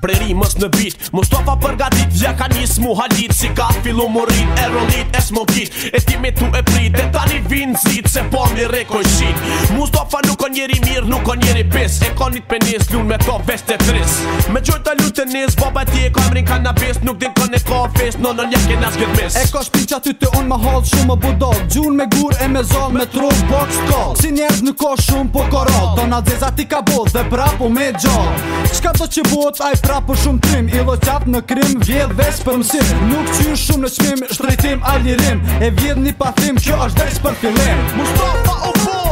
Preri në bit Mustafa përgatit Vja ka njës mu halit Si ka filu morit E rolit e smokit E ti me tu e prit E tani vinë zit Se po një rekoj shit Mustafa nuk o njeri mirë Nuk o njeri pes E ka një penis Lun me ka vest e tris Me gjojt të lutë nis Baba ti e ka emrin kanabis Nuk din ka një ka fest Në në e në asket mes E ka që qaty të unë Më hold shumë më budol Gjun me gur e me zon Me tru box call Si njerës nuk ka shumë Po korot Dona dzezat ti ka bot Dhe prapu me gjo Shka të q tra për shumë tim Ilo qatë në krim, vjedh ves për mësim Nuk qyrë shumë në qmim, shtrejtim a lirim E vjedh një pathim, kjo është dajsh për filim Mustafa u po!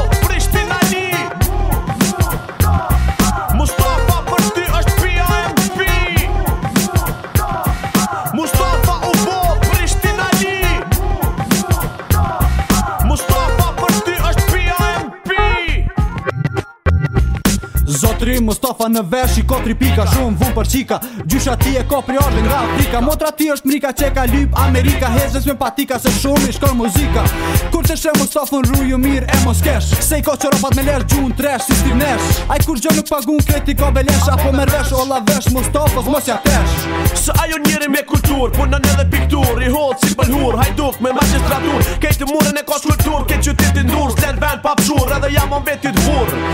Zotri Mustafa në vesh i kotri pika Shumë vun për qika Gjysha ti e ka orde nga Afrika Motra ti është mrika që ka lyp Amerika Hezës me patika se shumë i shkon muzika Kur të shë Mustafa në rruju mirë e mos kesh Se i ka që ropat me lesh gjun tresh si stiv nesh Aj kur gjë nuk pagun kreti ko belesh Apo me rresh o vesh Mustafa mos ja tesh Së ajo njëri me kultur Punën edhe piktur I hold si pëlhur Hajduk me magistratur Kejtë muren e ka skultur Kejtë qytit ndur Slen vend pa pshur Edhe jam on vetit burr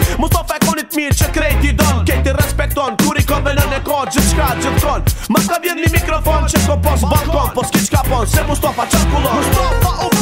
mirë që krejt i donë Kejt i respekton, kur i kovelën e ko gjithë Ma ka vjen një mikrofon që ko pos bakton Po s'ki qka pon, se Mustafa qakullon Mustafa u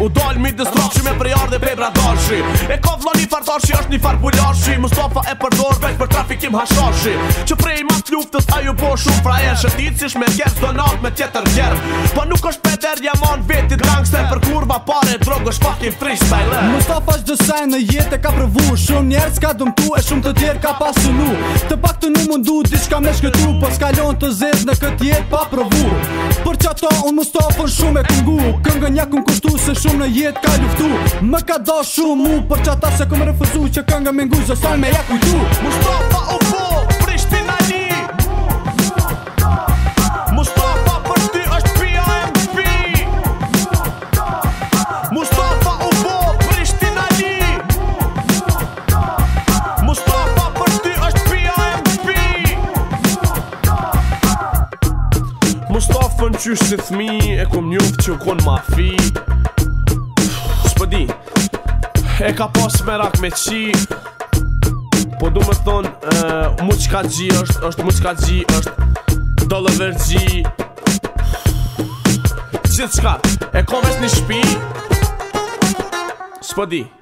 U dal mi distrofshi me prejar dhe pebra dalshi E ka vla një fardarshi është një farbularshi Mustafa e përdor vek për trafikim hashashi Që prej ma të luftës a Po shumë frajer Shëtit si shme kjerë Zdo nat me tjetër gjerë Po nuk është peter Jamon veti drangster Për kurva pare drog është fucking freestyle Mustafa është dësaj në jetë ka prëvu Shumë njerë s'ka dëmtu E shumë të tjerë ka pasunu Të pak të nuk mundu diçka shka me shkëtu Po s'ka të zezë Në këtë jetë pa prëvu Për që ato unë Mustafa shumë e këngu Këngë një këmë kushtu Se shumë në jetë ka luftu Më ka do shumë mu Për që ata se këmë refuzu Që këngë me ngu Zësojnë me jak ujtu u qysh se thmi E kom njumë që kon ma fi Shpëdi E ka pas me rak me qi Po du me thonë uh, Mu qka gji është është mu qka gji është Do lë vërë Qitë qka E kom esh një shpi Shpëdi